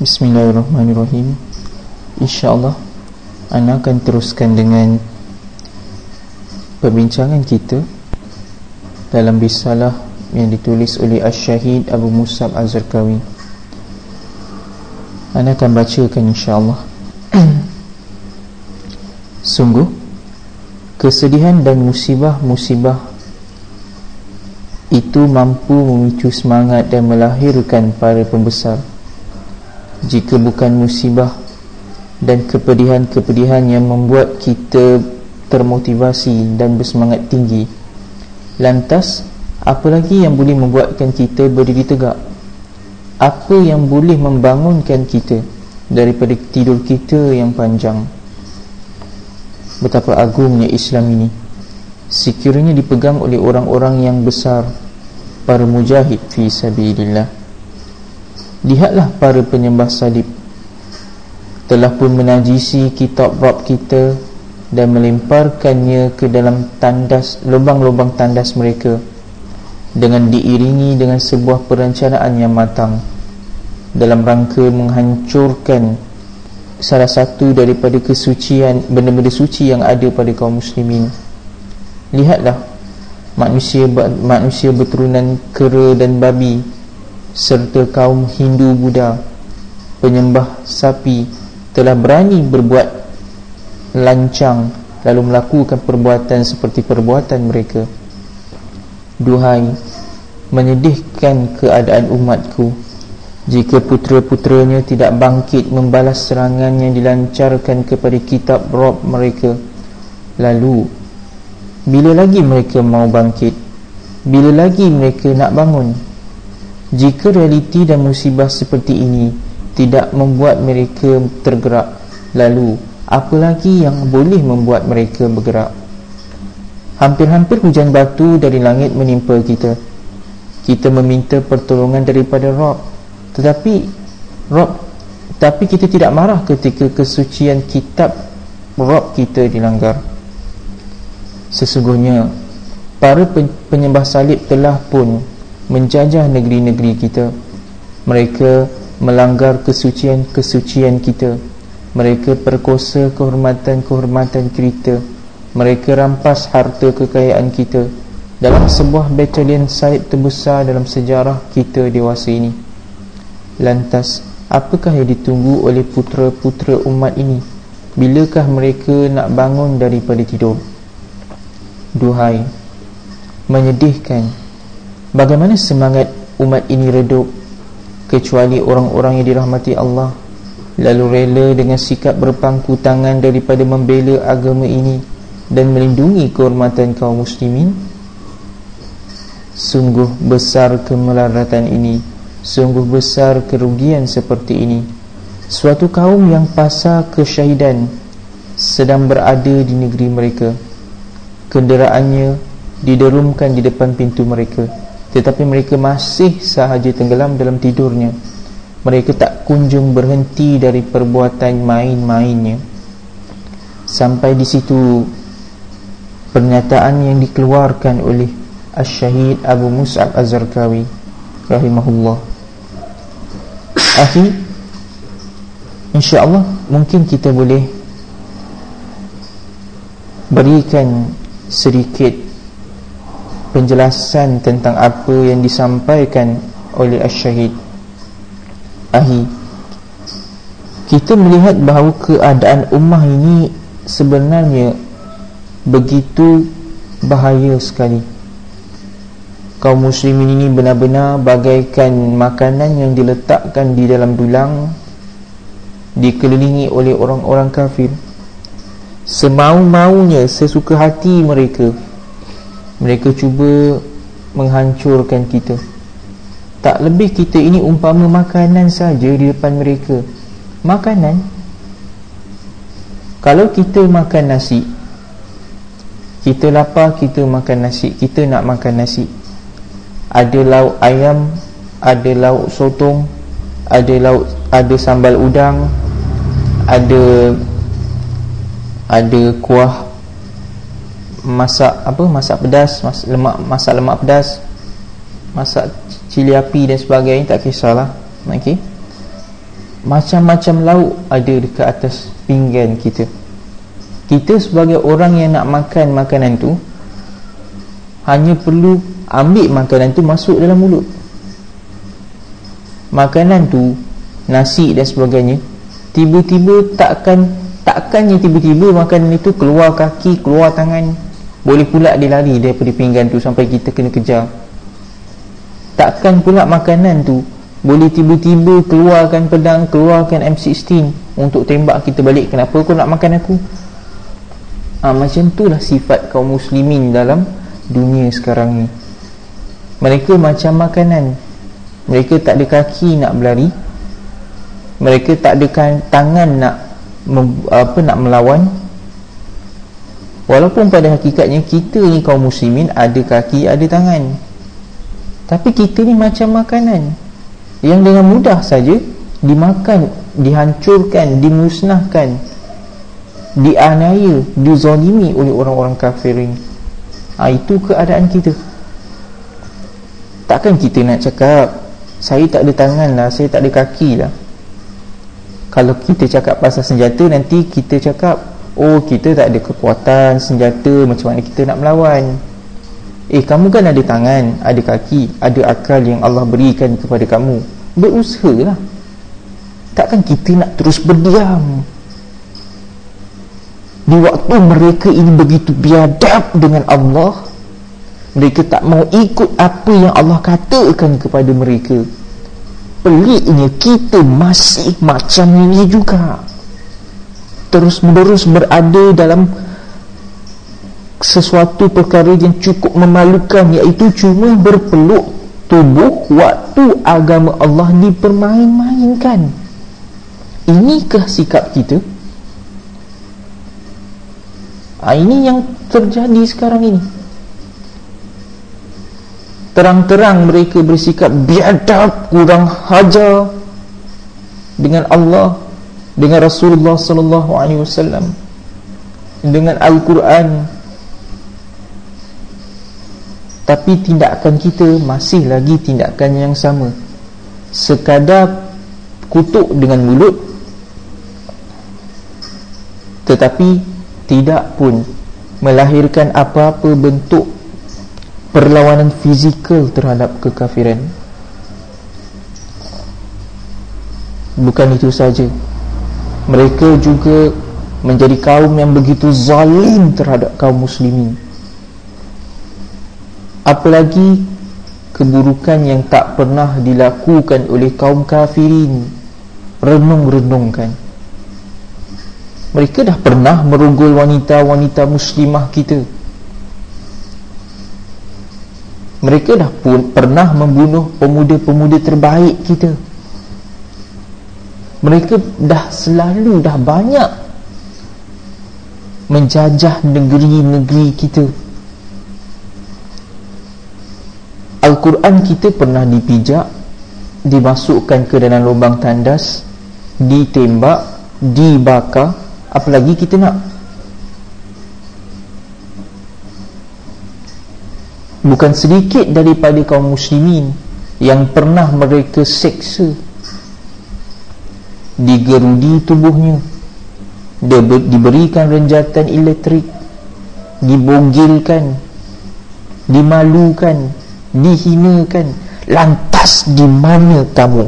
Bismillahirrahmanirrahim. InsyaAllah Ana akan teruskan dengan Perbincangan kita Dalam risalah Yang ditulis oleh Ash-Shahid Abu Musab Az-Zarkawi. Ana akan bacakan insyaAllah. Sungguh Kesedihan dan musibah-musibah Itu mampu memicu semangat dan melahirkan para pembesar Jika bukan musibah dan kepedihan-kepedihan yang membuat kita termotivasi dan bersemangat tinggi. Lantas, apa lagi yang boleh membuatkan kita berdiri tegak? Apa yang boleh membangunkan kita daripada tidur kita yang panjang? Betapa agungnya Islam ini. Sekiranya dipegang oleh orang-orang yang besar, para mujahid fi sabilillah. Lihatlah para penyembah salib. Telah pun menajisi kitab Rabb kita dan melemparkannya ke dalam tandas lubang-lubang tandas mereka dengan diiringi dengan sebuah perencanaan yang matang. Dalam rangka menghancurkan salah satu daripada kesucian benda-benda suci yang ada pada kaum muslimin. Lihatlah manusia manusia berturunan kera dan babi serta kaum Hindu Buddha penyembah sapi telah berani berbuat lancang lalu melakukan perbuatan seperti perbuatan mereka. Duhai menyedihkan keadaan umatku. Jika putera-puteranya tidak bangkit membalas serangan yang dilancarkan kepada kitab Rob mereka lalu bila lagi mereka mau bangkit? Bila lagi mereka nak bangun jika realiti dan musibah seperti ini tidak membuat mereka tergerak lalu apa lagi yang boleh membuat mereka bergerak? Hampir-hampir hujan batu dari langit menimpa kita. Kita meminta pertolongan daripada Rob. Tetapi Rob tapi kita tidak marah ketika kesucian kitab Rob kita dilanggar. Sesungguhnya para penyembah salib telah pun menjajah negeri-negeri kita. Mereka melanggar kesucian-kesucian kita. Mereka perkosa kehormatan-kehormatan kita. Mereka rampas harta kekayaan kita. Dalam sebuah batalion salib terbesar dalam sejarah kita dewasa ini. Lantas apakah yang ditunggu oleh putera-putera umat ini? Bilakah mereka nak bangun daripada tidur? Duhai menyedihkan bagaimana semangat umat ini redup kecuali orang-orang yang dirahmati Allah? Lalu rela dengan sikap berpangku tangan daripada membela agama ini dan melindungi kehormatan kaum muslimin? Sungguh besar kemelaratan ini sungguh besar kerugian seperti ini. Suatu kaum yang pasar kesyahidan sedang berada di negeri mereka. Kenderaannya diderumkan di depan pintu mereka tetapi mereka masih sahaja tenggelam dalam tidurnya. Mereka tak kunjung berhenti dari perbuatan main-mainnya. Sampai di situ Pernyataan yang dikeluarkan oleh Ash-Shahid Abu Mus'ab Az-Zarkawi Rahimahullah. Akhi InsyaAllah mungkin kita boleh Berikan sedikit penjelasan tentang apa yang disampaikan oleh Ash-Shahid Ahi kita melihat bahawa keadaan ummah ini sebenarnya begitu bahaya sekali. Kaum muslimin ini benar-benar bagaikan makanan yang diletakkan di dalam dulang dikelilingi oleh orang-orang kafir. Semau-maunya sesuka hati mereka mereka cuba menghancurkan kita. Tak lebih kita ini umpama makanan saja di depan mereka. Makanan? Kalau kita makan nasi kita lapar kita makan nasi kita nak makan nasi. Ada lauk ayam ada lauk sotong ada lauk ada sambal udang ada ada kuah masak apa masak pedas masak lemak masak lemak pedas masak cili api dan sebagainya tak kisahlah. Okey macam-macam lauk ada dekat atas pinggan kita. Kita sebagai orang yang nak makan makanan tu hanya perlu ambil makanan tu masuk dalam mulut. Makanan tu nasi dan sebagainya tiba-tiba takkan takkannya tiba-tiba makanan itu keluar kaki keluar tangan boleh pula dia lari daripada pinggan tu sampai kita kena kejar. Takkan pula makanan tu boleh tiba-tiba keluarkan pedang keluarkan M16 untuk tembak kita balik kenapa kau nak makan aku? Ha, macam itulah sifat kaum muslimin dalam dunia sekarang ni. Mereka macam makanan. Mereka tak ada kaki nak berlari. Mereka tak ada kan, tangan nak apa nak melawan walaupun pada hakikatnya kita ni kaum muslimin ada kaki ada tangan tapi kita ni macam makanan yang dengan mudah saja dimakan, dihancurkan, dimusnahkan, dianiaya, dizalimi oleh orang-orang kafir ini. Ha, itu keadaan kita. Takkan kita nak cakap saya tak ada tangan lah, saya tak ada kaki lah. Kalau kita cakap pasal senjata nanti kita cakap oh kita tak ada kekuatan senjata macam mana kita nak melawan. Eh kamu kan ada tangan, ada kaki, ada akal yang Allah berikan kepada kamu. Berusahalah. Takkan kita nak terus berdiam. Di waktu mereka ini begitu biadab dengan Allah, mereka tak mau ikut apa yang Allah katakan kepada mereka. Peliknya kita masih macam ini juga. Terus menerus berada dalam sesuatu perkara yang cukup memalukan iaitu cuma berpeluk tubuh waktu agama Allah dipermain-mainkan. Inikah sikap kita? Ha, ini yang terjadi sekarang ini. Terang-terang mereka bersikap biadab kurang hajar dengan Allah dengan Rasulullah sallallahu alaihi wasallam dengan Al-Quran. Tapi tindakan kita masih lagi tindakan yang sama. Sekadar kutuk dengan mulut tetapi tidak pun melahirkan apa-apa bentuk perlawanan fizikal terhadap kekafiran. Bukan itu saja mereka juga menjadi kaum yang begitu zalim terhadap kaum muslimin. Apalagi keburukan yang tak pernah dilakukan oleh kaum kafirin renung-renungkan. Mereka dah pernah merunggul wanita-wanita muslimah kita. Mereka dah pun pernah membunuh pemuda-pemuda terbaik kita mereka dah selalu dah banyak menjajah negeri-negeri kita. Al-Quran kita pernah dipijak Dimasukkan ke dalam lubang tandas Ditembak Dibakar. Apalagi kita nak? Bukan sedikit daripada kaum muslimin Yang pernah mereka seksa Digerudi tubuhnya. Diberikan renjatan elektrik Dibogilkan Dimalukan dihinakan. Lantas di mana kamu?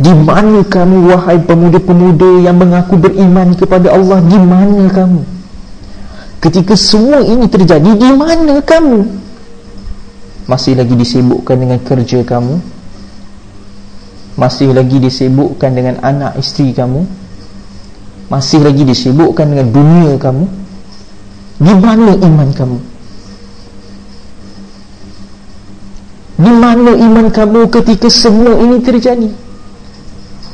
Di mana kamu wahai pemuda-pemuda yang mengaku beriman kepada Allah? Di mana kamu? Ketika semua ini terjadi di mana kamu? Masih lagi disibukkan dengan kerja kamu masih lagi disibukkan dengan anak isteri kamu masih lagi disibukkan dengan dunia kamu di mana iman kamu Di mana iman kamu ketika semua ini terjadi?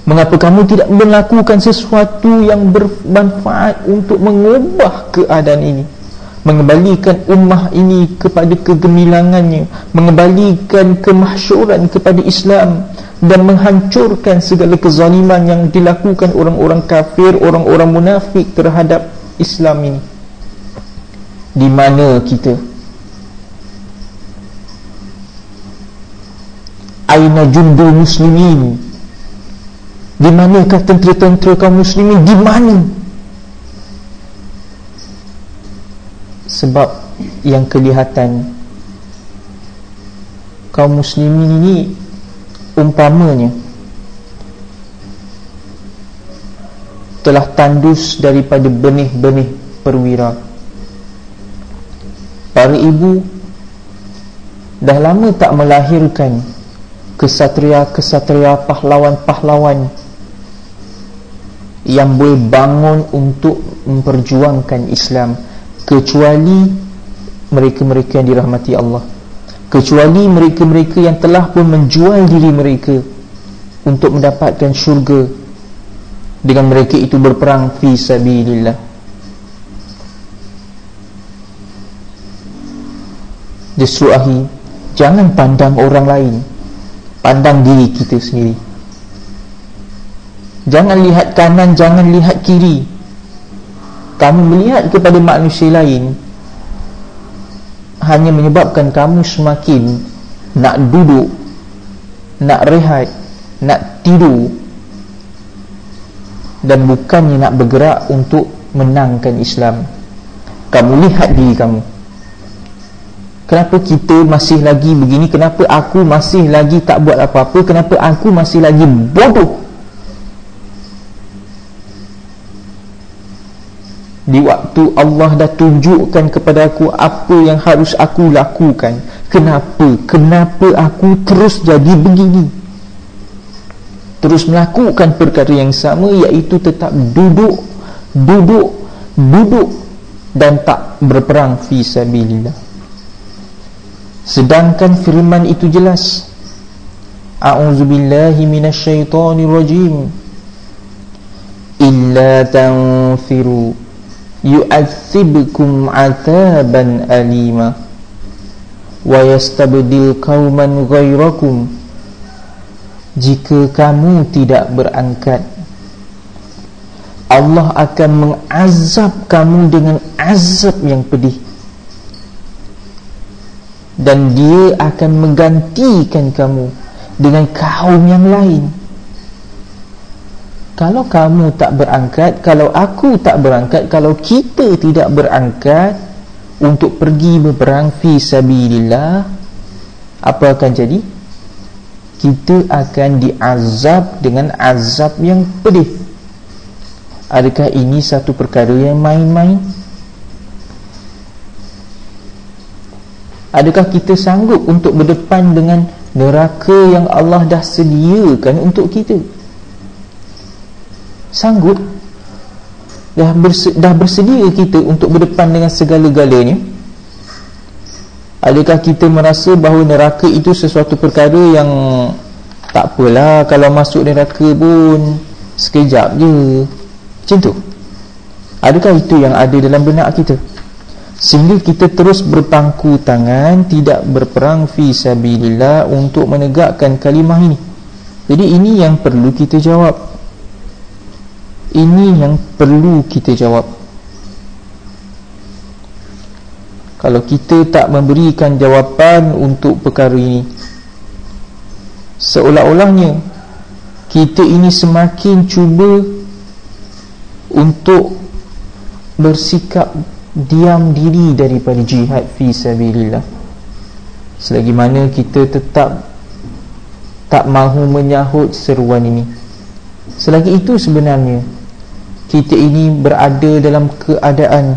Mengapa kamu tidak melakukan sesuatu yang bermanfaat untuk mengubah keadaan ini? Mengembalikan ummah ini kepada kegemilangannya Mengembalikan kemahsyuran kepada Islam Dan menghancurkan segala kezaliman yang dilakukan orang-orang kafir Orang-orang munafik terhadap Islam ini. Di mana kita? aina jundul muslimin? Di manakah tentera-tentera kaum muslimin? Di mana sebab yang kelihatan kaum muslimin ini umpamanya telah tandus daripada benih-benih perwira. Para ibu dah lama tak melahirkan kesatria-kesatria pahlawan-pahlawan yang boleh bangun untuk memperjuangkan Islam kecuali mereka-mereka yang dirahmati Allah. Kecuali mereka-mereka yang telah pun menjual diri mereka untuk mendapatkan syurga dengan mereka itu berperang fi sabilillah. Disuahi jangan pandang orang lain. Pandang diri kita sendiri. Jangan lihat kanan jangan lihat kiri kamu melihat kepada manusia lain hanya menyebabkan kamu semakin nak duduk nak rehat nak tidur dan bukannya nak bergerak untuk menangkan Islam. Kamu lihat diri kamu. Kenapa kita masih lagi begini? Kenapa aku masih lagi tak buat apa-apa? Kenapa aku masih lagi bodoh di waktu Allah dah tunjukkan kepada aku apa yang harus aku lakukan kenapa kenapa aku terus jadi begini? Terus melakukan perkara yang sama iaitu tetap duduk duduk duduk dan tak berperang fi sabilillah. Sedangkan firman itu jelas. A'udzubillahi minasyaitonirrajim. Illa tanfiru yu'adzibkum 'adzaban alima wa yastabdil qauman ghairakum jika kamu tidak berangkat Allah akan mengazab kamu dengan azab yang pedih. Dan dia akan menggantikan kamu dengan kaum yang lain kalau kamu tak berangkat Kalau aku tak berangkat Kalau kita tidak berangkat Untuk pergi berperang Fi sabillillah Apa akan jadi? Kita akan diazab Dengan azab yang pedih Adakah ini satu perkara yang main-main? Adakah kita sanggup untuk berdepan dengan neraka yang Allah dah sediakan untuk kita? Sanggup. Dah, berse, dah bersedia kita untuk berdepan dengan segala-galanya? Adakah kita merasa bahawa neraka itu sesuatu perkara yang tak apalah kalau masuk neraka pun sekejap je? Macam tu. Adakah itu yang ada dalam benak kita? Sehingga kita terus berpangku tangan tidak berperang fi sabilillah untuk menegakkan kalimah ini. Jadi ini yang perlu kita jawab ini yang perlu kita jawab. Kalau kita tak memberikan jawapan untuk perkara ini Seolah-olahnya Kita ini semakin cuba Untuk Bersikap Diam diri daripada jihad Fi sabilillah. Selagi mana kita tetap Tak mahu menyahut seruan ini. Selagi itu sebenarnya kita ini berada dalam keadaan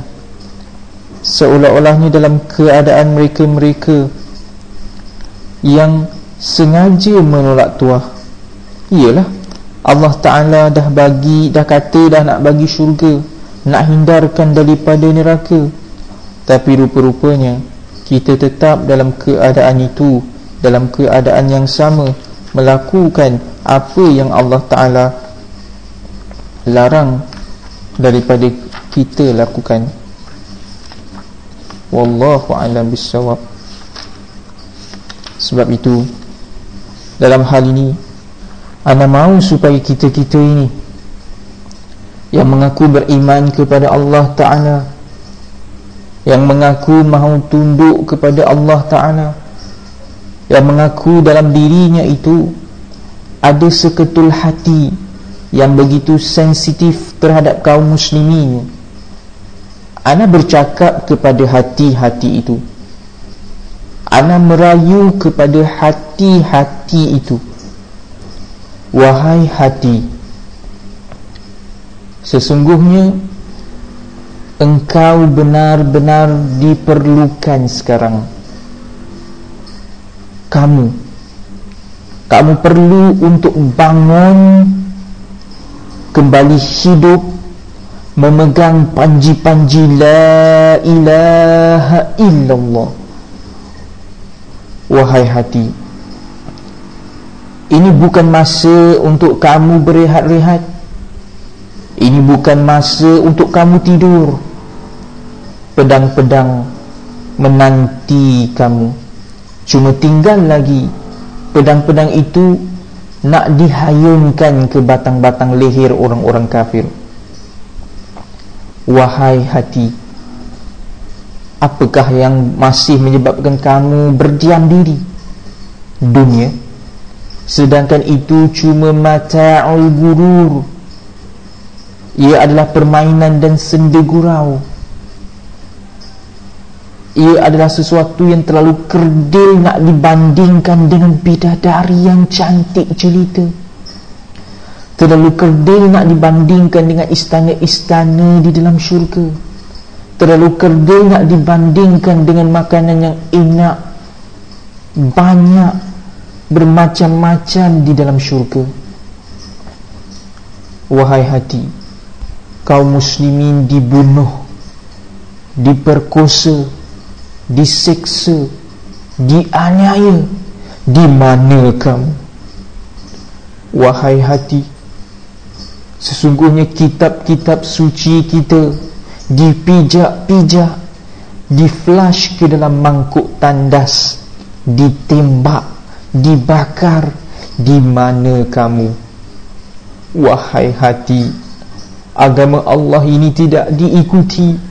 seolah-olahnya dalam keadaan mereka-mereka yang sengaja menolak tuah. Iyalah Allah Ta'ala dah bagi dah kata dah nak bagi syurga nak hindarkan daripada neraka. Tapi rupa-rupanya kita tetap dalam keadaan itu dalam keadaan yang sama melakukan apa yang Allah Ta'ala larang daripada kita lakukan. Wallahu alam bisawab sebab itu dalam hal ini ana mahu supaya kita-kita ini yang mengaku beriman kepada Allah taala yang mengaku mahu tunduk kepada Allah taala yang mengaku dalam dirinya itu ada seketul hati yang begitu sensitif terhadap kaum muslimin. Ana bercakap kepada hati-hati itu. Ana merayu kepada hati-hati itu. Wahai hati sesungguhnya engkau benar-benar diperlukan sekarang. Kamu kamu perlu untuk bangun kembali hidup memegang panji-panji la ilaha illallah. Wahai hati ini bukan masa untuk kamu berehat-rehat. Ini bukan masa untuk kamu tidur. Pedang-pedang menanti kamu. Cuma tinggal lagi pedang-pedang itu nak dihayunkan ke batang-batang leher orang-orang kafir. Wahai hati apakah yang masih menyebabkan kamu berdiam diri? Dunia. Sedangkan itu cuma mata'ul gurur. Ia adalah permainan dan senda gurau ia adalah sesuatu yang terlalu kerdil nak dibandingkan dengan bidadari yang cantik jelita. Terlalu kerdil nak dibandingkan dengan istana-istana di dalam syurga. Terlalu kerdil nak dibandingkan dengan makanan yang enak banyak bermacam-macam di dalam syurga. Wahai hati kaum muslimin dibunuh diperkosa diseksa dianiaya di mana kamu wahai hati sesungguhnya kitab-kitab suci kita dipijak-pijak diflash ke dalam mangkuk tandas ditembak dibakar di mana kamu wahai hati agama Allah ini tidak diikuti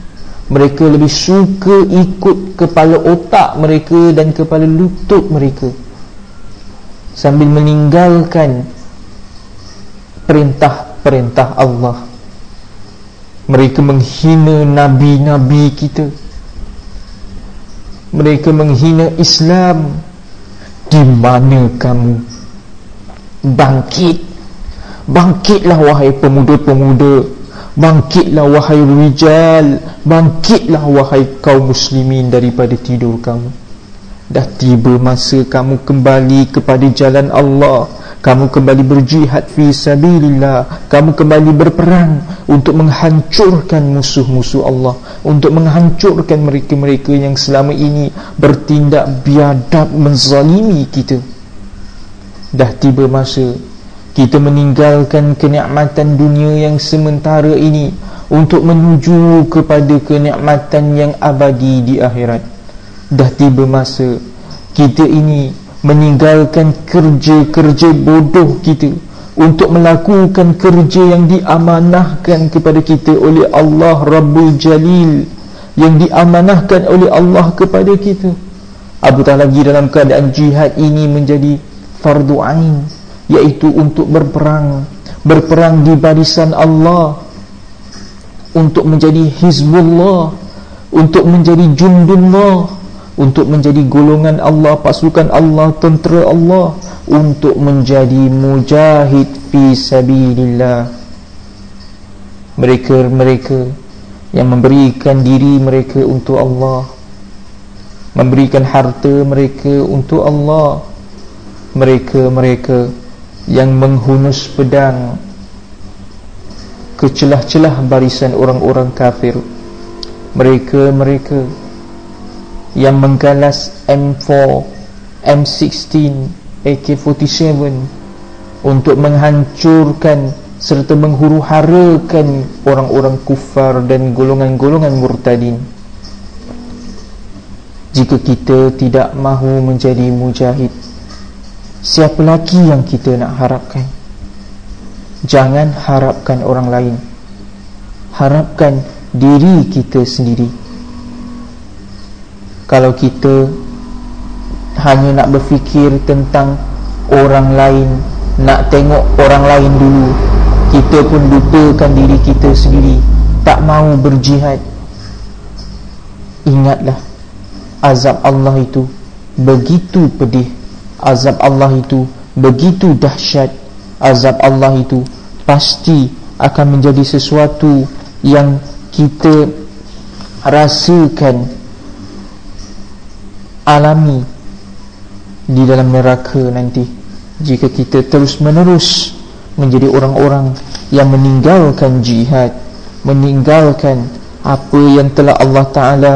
mereka lebih suka ikut kepala otak mereka dan kepala lutut mereka. Sambil meninggalkan perintah-perintah Allah. Mereka menghina nabi-nabi kita. Mereka menghina Islam. Di mana kamu? Bangkit. Bangkitlah wahai pemuda-pemuda Bangkitlah wahai rijal Bangkitlah wahai kaum muslimin daripada tidur kamu. Dah tiba masa kamu kembali kepada jalan Allah. Kamu kembali berjihad fi sabilillah. Kamu kembali berperang Untuk menghancurkan musuh-musuh Allah. Untuk menghancurkan mereka-mereka yang selama ini Bertindak biadab menzalimi kita. Dah tiba masa kita meninggalkan kenikmatan dunia yang sementara ini untuk menuju kepada kenikmatan yang abadi di akhirat. Dah tiba masa kita ini meninggalkan kerja-kerja bodoh kita untuk melakukan kerja yang diamanahkan kepada kita oleh Allah Rabbul Jalil yang diamanahkan oleh Allah kepada kita. Apatah lagi dalam keadaan jihad ini menjadi fardu ain yaitu untuk berperang berperang di barisan Allah untuk menjadi hizbullah untuk menjadi jundullah untuk menjadi golongan Allah pasukan Allah tentera Allah untuk menjadi mujahid fi sabilillah. Mereka-mereka yang memberikan diri mereka untuk Allah memberikan harta mereka untuk Allah mereka-mereka yang menghunus pedang ke celah-celah barisan orang-orang kafir. Mereka-mereka yang menggalas M4 M16 AK-47 untuk menghancurkan serta menghuru-harakan orang-orang kufar dan golongan-golongan murtadin. Jika kita tidak mahu menjadi mujahid Siapa lagi yang kita nak harapkan? Jangan harapkan orang lain. Harapkan diri kita sendiri. Kalau kita Hanya nak berfikir tentang Orang lain Nak tengok orang lain dulu kita pun lupakan diri kita sendiri. Tak mau berjihad. Ingatlah azab Allah itu begitu pedih azab Allah itu begitu dahsyat azab Allah itu pasti akan menjadi sesuatu yang kita rasakan alami di dalam neraka nanti. Jika kita terus menerus menjadi orang-orang yang meninggalkan jihad meninggalkan apa yang telah Allah Ta'ala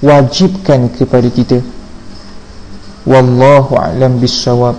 wajibkan kepada kita wallahu a'lam bisawab